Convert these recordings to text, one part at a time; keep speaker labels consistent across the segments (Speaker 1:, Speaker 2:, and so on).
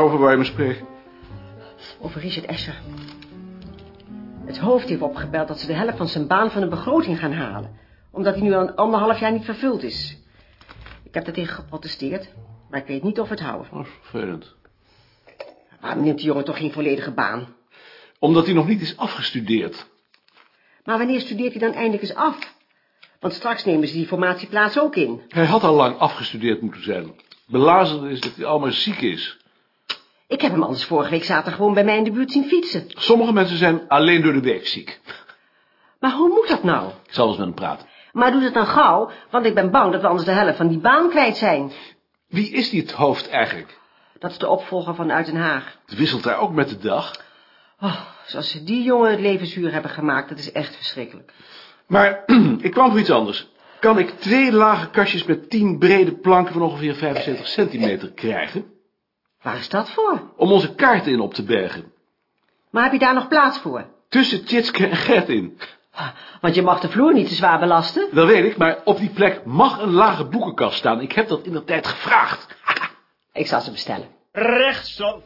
Speaker 1: Waarover je me spreken?
Speaker 2: Over Richard Escher. Het hoofd heeft opgebeld dat ze de helft van zijn baan van de begroting gaan halen. Omdat hij nu al anderhalf jaar niet vervuld is. Ik heb daartegen geprotesteerd, maar ik weet niet of we het houden.
Speaker 1: Is vervelend.
Speaker 2: Waarom neemt die jongen toch geen volledige baan?
Speaker 1: Omdat hij nog niet is afgestudeerd.
Speaker 2: Maar wanneer studeert hij dan eindelijk eens af? Want straks nemen ze die formatieplaats ook in.
Speaker 1: Hij had al lang afgestudeerd moeten zijn. Belazerd is dat hij allemaal ziek is.
Speaker 2: Ik heb hem anders vorige week zaterdag gewoon bij mij in de buurt zien fietsen.
Speaker 1: Sommige mensen zijn alleen door de week ziek.
Speaker 2: Maar hoe moet dat nou?
Speaker 1: Ik zal eens met hem praten.
Speaker 2: Maar doe het dan gauw, want ik ben bang dat we anders de helft van die baan kwijt zijn.
Speaker 1: Wie is die het hoofd eigenlijk?
Speaker 2: Dat is de opvolger van Uit Den Haag.
Speaker 1: Het wisselt daar ook met de dag.
Speaker 2: Oh, zoals ze die jongen het leven zuur hebben gemaakt, dat is echt verschrikkelijk.
Speaker 1: Maar ik kwam voor iets anders. Kan ik twee lage kastjes met tien brede planken van ongeveer 75 centimeter krijgen?
Speaker 2: Waar is dat voor?
Speaker 1: Om onze kaarten in op te bergen.
Speaker 2: Maar heb je daar nog plaats voor?
Speaker 1: Tussen Tjitske en Gert in.
Speaker 2: Want je mag de vloer niet te zwaar belasten.
Speaker 1: Dat weet ik, maar op die plek mag een lage boekenkast staan. Ik heb dat in de tijd gevraagd.
Speaker 2: Ik zal ze bestellen.
Speaker 3: Rechtsom.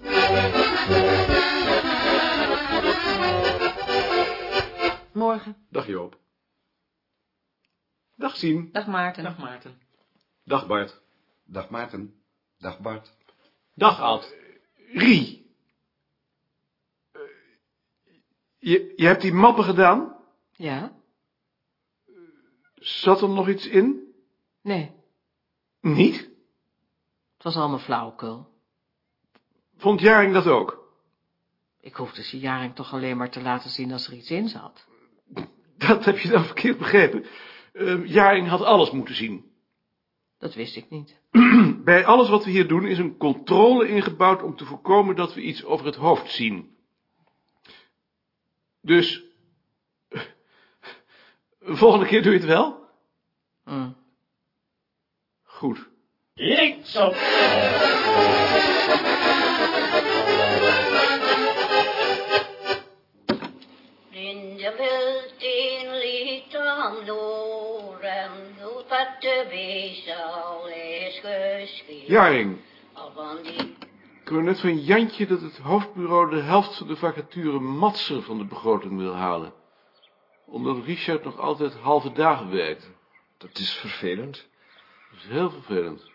Speaker 4: Morgen.
Speaker 1: Dag Joop. Dag Sien.
Speaker 4: Dag Maarten.
Speaker 3: Dag Maarten.
Speaker 1: Dag Bart.
Speaker 5: Dag Maarten. Dag Bart.
Speaker 3: Dag Ad.
Speaker 1: Rie. Eh, Je, je hebt die mappen gedaan?
Speaker 4: Ja?
Speaker 1: Zat er nog iets in?
Speaker 4: Nee,
Speaker 1: Niet?
Speaker 4: het was allemaal flauwekul.
Speaker 1: Vond Jaring dat ook?
Speaker 4: Ik hoefde ze Jaring toch alleen maar te laten zien als er iets in zat.
Speaker 1: Dat heb je dan verkeerd begrepen. Eh, Jaring had alles moeten zien.
Speaker 4: Dat wist ik niet.
Speaker 1: Bij alles wat we hier doen is een controle ingebouwd om te voorkomen dat we iets over het hoofd zien. Dus, volgende keer doe je het wel?
Speaker 4: Hm.
Speaker 1: Goed.
Speaker 6: Blinde wilt in lite om Loren, wat de wees al is geschied.
Speaker 1: Jaring,
Speaker 6: Al van die
Speaker 1: ik hoor net van Jantje dat het hoofdbureau de helft van de vacature Matser van de begroting wil halen. Omdat Richard nog altijd halve dagen werkt.
Speaker 5: Dat is vervelend.
Speaker 1: Dat is heel vervelend.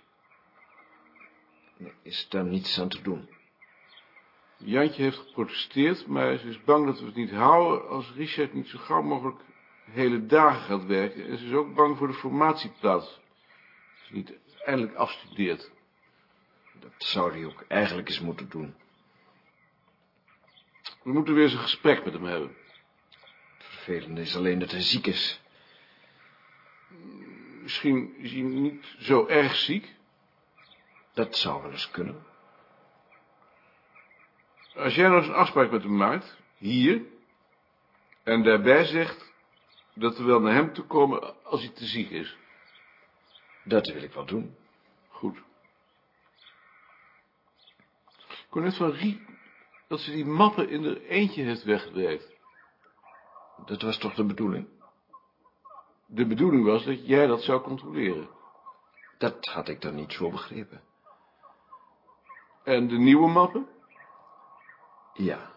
Speaker 5: Is daar niets aan te doen?
Speaker 1: Jantje heeft geprotesteerd, maar ze is bang dat we het niet houden als Richard niet zo gauw mogelijk hele dagen gaat werken. En ze is ook bang voor de formatieplaats. Als hij niet eindelijk afstudeert.
Speaker 5: Dat zou hij ook eigenlijk eens moeten doen.
Speaker 1: We moeten weer eens een gesprek met hem hebben.
Speaker 5: Het vervelende is alleen dat hij ziek is.
Speaker 1: Misschien is hij niet zo erg ziek.
Speaker 5: Dat zou wel eens kunnen.
Speaker 1: Als jij nou eens een afspraak met hem maakt, hier, en daarbij zegt dat we wel naar hem toe komen als hij te ziek is.
Speaker 5: Dat wil ik wel doen.
Speaker 1: Goed. Ik hoor net van Rie dat ze die mappen in er eentje heeft weggewerkt.
Speaker 5: Dat was toch de bedoeling?
Speaker 1: De bedoeling was dat jij dat zou controleren.
Speaker 5: Dat had ik dan niet zo begrepen.
Speaker 1: En de nieuwe mappen?
Speaker 5: Ja,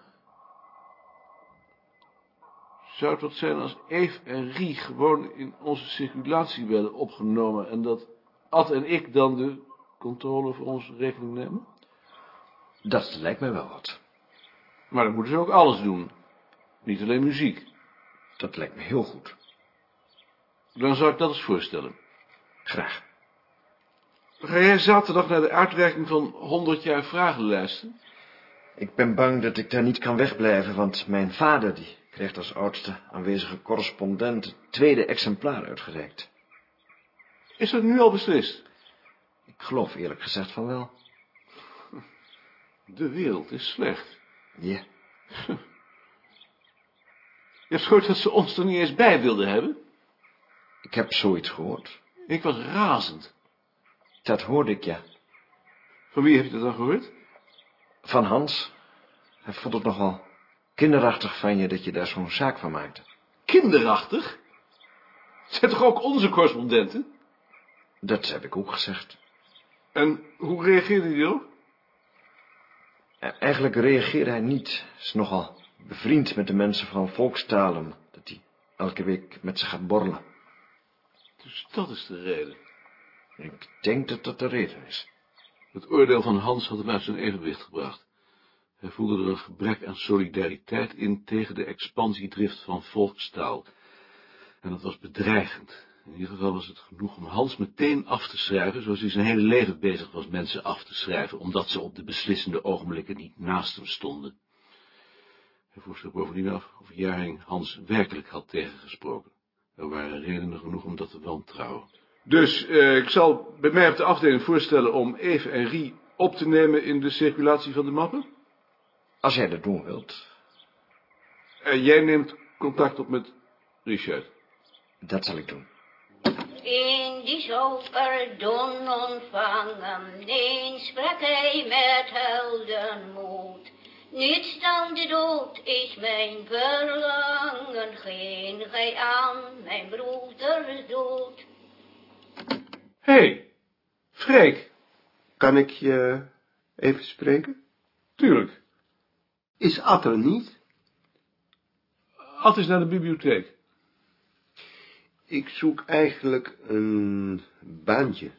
Speaker 1: Zou het wat zijn als Eve en Rie gewoon in onze circulatie werden opgenomen en dat Ad en ik dan de controle voor onze rekening nemen?
Speaker 5: dat lijkt mij wel wat.
Speaker 1: Maar dan moeten ze ook alles doen. Niet alleen muziek.
Speaker 5: Dat lijkt me heel goed.
Speaker 1: Dan zou ik dat eens voorstellen.
Speaker 5: Graag.
Speaker 1: Ga jij zaterdag naar de uitreiking van 100 jaar vragenlijsten?
Speaker 5: Ik ben bang dat ik daar niet kan wegblijven, want mijn vader die krijgt als oudste aanwezige correspondent het tweede exemplaar uitgereikt.
Speaker 1: Is dat nu al beslist?
Speaker 5: Ik geloof eerlijk gezegd van wel.
Speaker 1: De wereld is slecht.
Speaker 5: Ja,
Speaker 1: Je hebt gehoord dat ze ons er niet eens bij wilden hebben?
Speaker 5: ik heb zoiets gehoord.
Speaker 1: Ik was razend.
Speaker 5: Dat hoorde ik, ja.
Speaker 1: Van wie heb je dat dan gehoord?
Speaker 5: Van Hans. Hij vond het nogal kinderachtig van je dat je daar zo'n zaak van maakte.
Speaker 1: Kinderachtig? Zijn toch ook onze correspondenten?
Speaker 5: Dat heb ik ook gezegd.
Speaker 1: En hoe reageerde die erop?
Speaker 5: E- Eigenlijk reageerde hij niet. Is nogal bevriend met de mensen van volkstalen. Dat hij elke week met ze gaat borrelen.
Speaker 1: Dus dat is de reden.
Speaker 5: Ik denk dat dat de reden is.
Speaker 1: Het oordeel van Hans had hem uit zijn evenwicht gebracht. Hij voelde er een gebrek aan solidariteit in tegen de expansiedrift van volkstaal. En dat was bedreigend. In ieder geval was het genoeg om Hans meteen af te schrijven, zoals hij zijn hele leven bezig was mensen af te schrijven, omdat ze op de beslissende ogenblikken niet naast hem stonden. Hij vroeg zich bovendien af of Jaring Hans werkelijk had tegengesproken. Er waren redenen genoeg om dat te wantrouwen. Dus eh, ik zal bij mij op de afdeling voorstellen om Eve en Rie op te nemen in de circulatie van de mappen.
Speaker 5: Als jij dat doen wilt,
Speaker 1: En jij neemt contact op met Richard.
Speaker 5: dat zal ik doen.
Speaker 6: In die zoverdon ontvangen, eens sprak hij met heldenmoed. Niets dan de dood is mijn verlangen, geen gij aan mijn broeders dood.
Speaker 1: Hé, hey, Freek,
Speaker 7: Kan ik je even spreken?
Speaker 1: tuurlijk.
Speaker 7: Is Ad er niet?
Speaker 1: Ad is naar de bibliotheek.
Speaker 7: Ik zoek eigenlijk een baantje.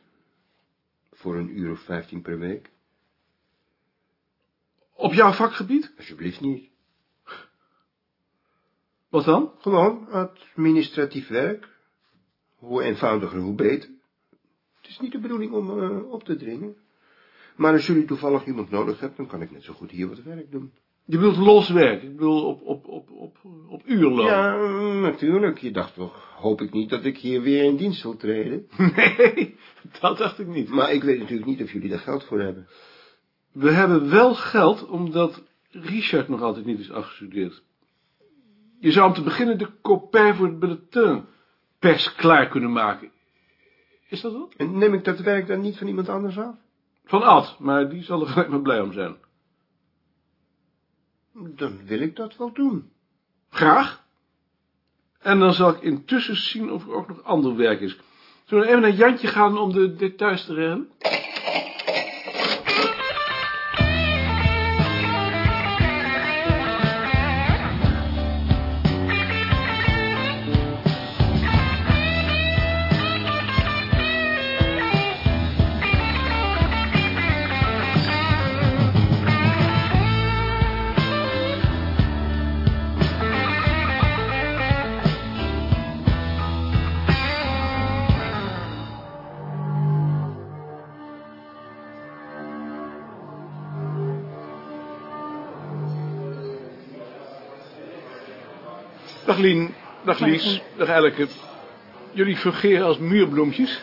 Speaker 7: Voor een uur of vijftien per week.
Speaker 1: Op jouw vakgebied?
Speaker 7: Alsjeblieft niet.
Speaker 1: Wat dan?
Speaker 7: Gewoon administratief werk. Hoe eenvoudiger, hoe beter. Het is niet de bedoeling om eh, op te dringen. Maar als jullie toevallig iemand nodig hebben, dan kan ik net zo goed hier wat werk doen.
Speaker 1: Je bedoelt los werk. Ik bedoel op, op, op, op, op uurloon.
Speaker 7: Ja, mm, natuurlijk. Je dacht toch, hoop ik niet dat ik hier weer in dienst zal treden.
Speaker 1: Nee, dat dacht ik niet.
Speaker 7: Maar ik weet natuurlijk niet of jullie daar geld voor hebben.
Speaker 1: We hebben wel geld, omdat Richard nog altijd niet is afgestudeerd. Je zou om te beginnen de kopij voor het bulletin pers klaar kunnen maken. Is dat wat?
Speaker 7: En neem ik dat werk dan niet van iemand anders af?
Speaker 1: Van Ad, maar die zal er gelijk maar blij om zijn.
Speaker 7: Dan wil ik dat wel doen.
Speaker 1: Graag. En dan zal ik intussen zien of er ook nog ander werk is. Zullen we even naar Jantje gaan om de details te regelen? Dag Lien, dag Lies, dag Elke. Jullie fungeren als muurbloempjes?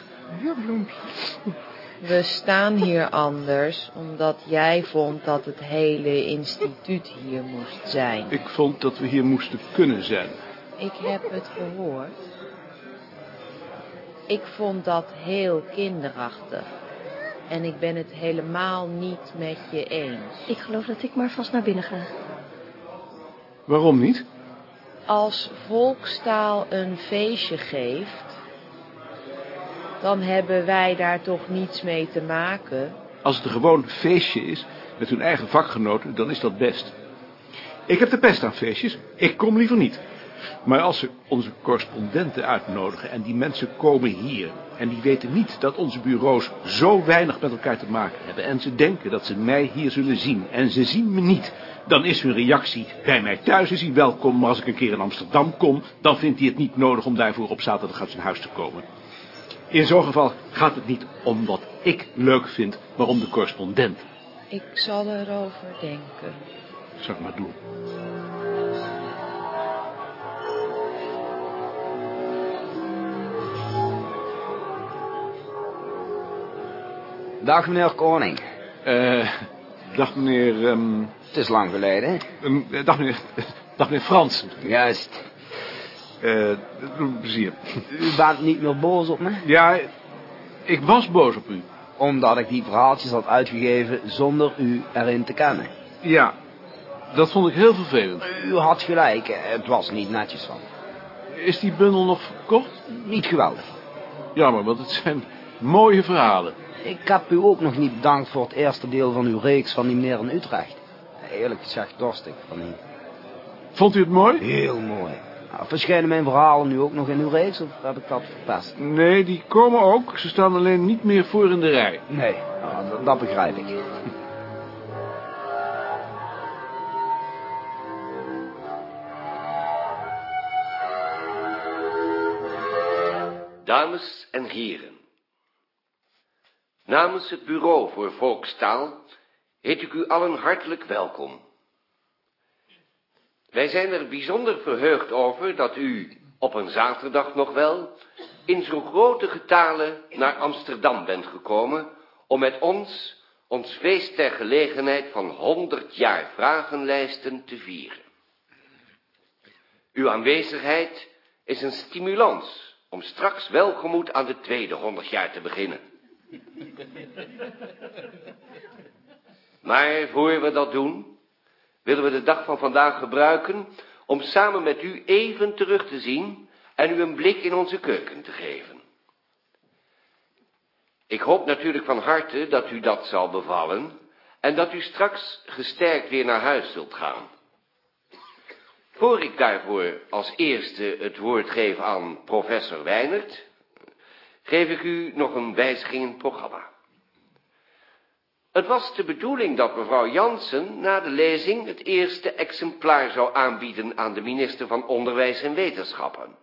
Speaker 8: We staan hier anders omdat jij vond dat het hele instituut hier moest zijn.
Speaker 1: Ik vond dat we hier moesten kunnen zijn.
Speaker 8: Ik heb het gehoord. Ik vond dat heel kinderachtig. En ik ben het helemaal niet met je eens.
Speaker 9: Ik geloof dat ik maar vast naar binnen ga.
Speaker 1: Waarom niet?
Speaker 8: Als volkstaal een feestje geeft, dan hebben wij daar toch niets mee te maken.
Speaker 1: Als het een gewoon feestje is, met hun eigen vakgenoten, dan is dat best. Ik heb de pest aan feestjes, ik kom liever niet. Maar als ze onze correspondenten uitnodigen en die mensen komen hier... en die weten niet dat onze bureaus zo weinig met elkaar te maken hebben... en ze denken dat ze mij hier zullen zien en ze zien me niet... dan is hun reactie, bij mij thuis is hij welkom... maar als ik een keer in Amsterdam kom... dan vindt hij het niet nodig om daarvoor op zaterdag uit zijn huis te komen. In zo'n geval gaat het niet om wat ik leuk vind, maar om de correspondent.
Speaker 8: Ik zal erover denken.
Speaker 1: Zal ik maar doen.
Speaker 10: Dag meneer Koning.
Speaker 1: Eh, dag meneer, ehm,
Speaker 10: Het is lang geleden.
Speaker 1: eh, dag meneer, dag meneer Frans.
Speaker 10: Juist.
Speaker 1: Eh, me plezier.
Speaker 10: U bent niet meer boos op me?
Speaker 1: Ja, ik was boos op u.
Speaker 10: Omdat ik die verhaaltjes had uitgegeven zonder u erin te kennen.
Speaker 1: Ja, dat vond ik heel vervelend.
Speaker 10: U had gelijk, het was niet netjes van.
Speaker 1: Is die bundel nog verkocht?
Speaker 10: Niet geweldig.
Speaker 1: Jammer, want het zijn mooie verhalen.
Speaker 10: Ik heb u ook nog niet bedankt voor het eerste deel van uw reeks van die meneer in Utrecht. eerlijk gezegd dorst ik van niet.
Speaker 1: Vond u het mooi?
Speaker 10: Heel mooi. Nou, verschijnen mijn verhalen nu ook nog in uw reeks, of heb ik dat verpest?
Speaker 1: Nee, die komen ook. Ze staan alleen niet meer voor in de rij.
Speaker 10: Nee, nou, dat, dat begrijp ik.
Speaker 11: Dames en heren. Namens het Bureau voor Volkstaal heet ik u allen hartelijk welkom. Wij zijn er bijzonder verheugd over dat u, op een zaterdag nog wel, in zo'n grote getale naar Amsterdam bent gekomen om met ons ons feest ter gelegenheid van 100 jaar vragenlijsten te vieren. Uw aanwezigheid is een stimulans om straks welgemoed aan de tweede 100 jaar te beginnen. Maar voor we dat doen, willen we de dag van vandaag gebruiken om samen met u even terug te zien en u een blik in onze keuken te geven. Ik hoop natuurlijk van harte dat u dat zal bevallen en dat u straks gesterkt weer naar huis zult gaan. Voor ik daarvoor als eerste het woord geef aan professor Weinert, geef ik u nog een wijziging in het programma. Het was de bedoeling dat mevrouw Jansen na de lezing het eerste exemplaar zou aanbieden aan de minister van Onderwijs en Wetenschappen.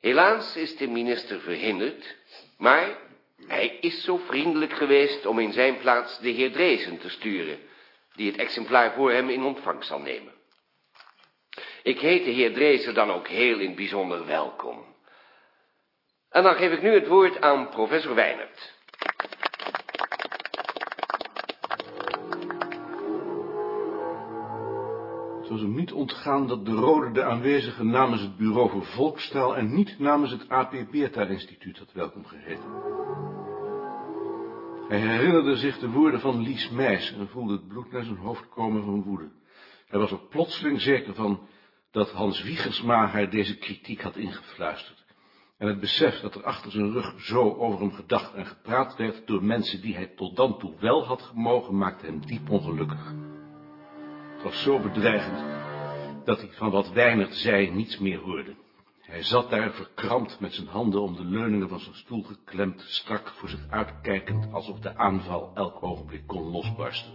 Speaker 11: Helaas is de minister verhinderd, maar hij is zo vriendelijk geweest om in zijn plaats de heer Dreesen te sturen, die het exemplaar voor hem in ontvangst zal nemen. Ik heet de heer Dreesen dan ook heel in het bijzonder welkom. En dan geef ik nu het woord aan professor Weinert.
Speaker 1: Het was hem niet ontgaan dat de Rode de aanwezige namens het Bureau voor Volkstaal en niet namens het AP Beerta Instituut had welkom geheten. Hij herinnerde zich de woorden van Lies Meijs en voelde het bloed naar zijn hoofd komen van woede. Hij was er plotseling zeker van dat Hans Wiegersma haar deze kritiek had ingefluisterd. En het besef dat er achter zijn rug zo over hem gedacht en gepraat werd door mensen die hij tot dan toe wel had gemogen, maakte hem diep ongelukkig. Het was zo bedreigend dat hij van wat Weinert zei niets meer hoorde. Hij zat daar verkrampt met zijn handen om de leuningen van zijn stoel geklemd, strak voor zich uitkijkend, alsof de aanval elk ogenblik kon losbarsten.